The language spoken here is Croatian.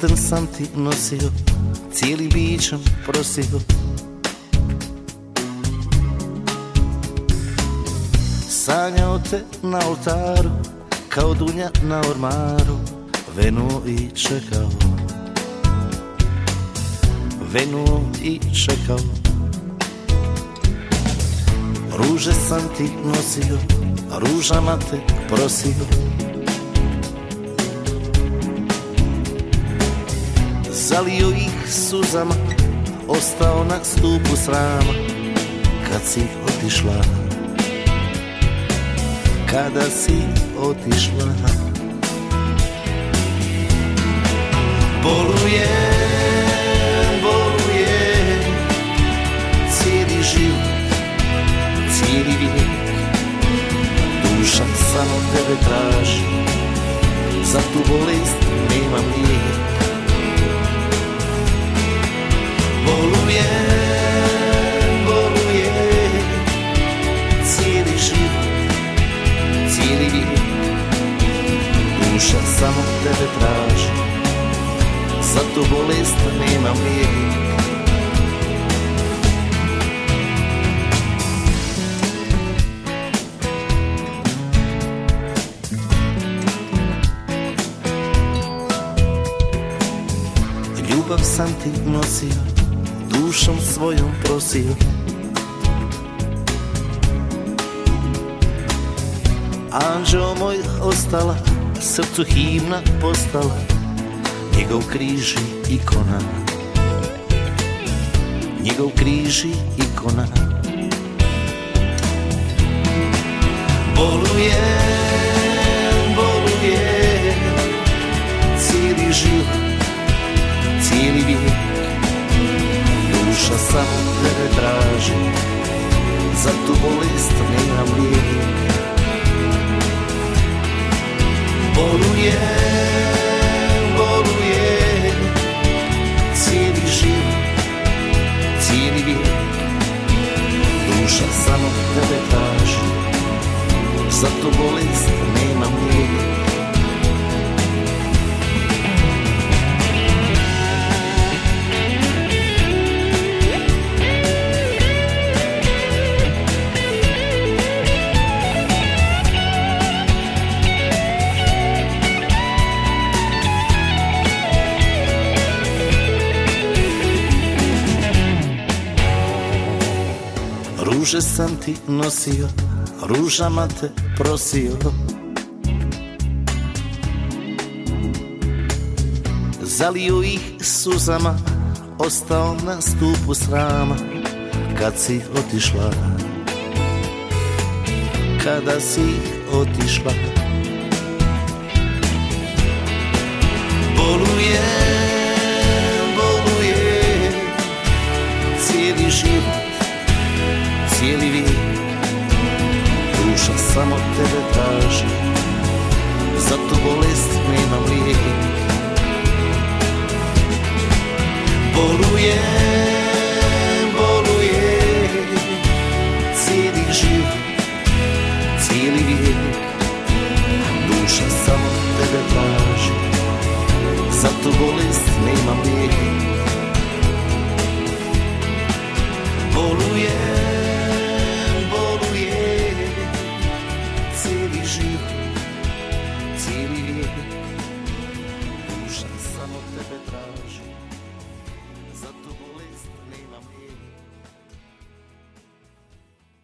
Prsten sam ti nosio, cijeli bićem prosio. Sanjao te na oltaru, kao dunja na ormaru Venu i čekao. Venu i čekao. Ruže sam ti nosio, ružama te prosio Zalio ih suzama, ostao na stupu srama Kad si otišla. Kada si otišla. Boluje, boluje Cijeli život, cijeli vijek. Duša samo tebe traži Za tu bolest nemam lijek Boluje, boluje Cijeli život, cijeli vijek. Duša samo tebe traži. Za tu bolest nemam lijek Ljubav sam ti nosio, dušom svojom prosio. Anđeo moj ostala, srcu himna postala Njegov križ i ikona. Njegov križ i ikona. Boluje, boluje Cijeli život, cijeli vijek Duša samo tebe traži? Za tu bolest nemam lijek Boluje, boluje. Cijeli život, cijeli vijek. Duša samo tebe traži. Za tu bolest nemam lijek Ruže sam ti nosio, ružama te prosio. Zalio ih suzama, ostao na stupu srama Kad si otišla, kada si otišla. Boluje, tebe traži Za tu bolest nemam lijek Boluje, boluje Cijeli život, cijeli vijek. Duša samo tebe traži Za tu bolest nemam lijek Boluje,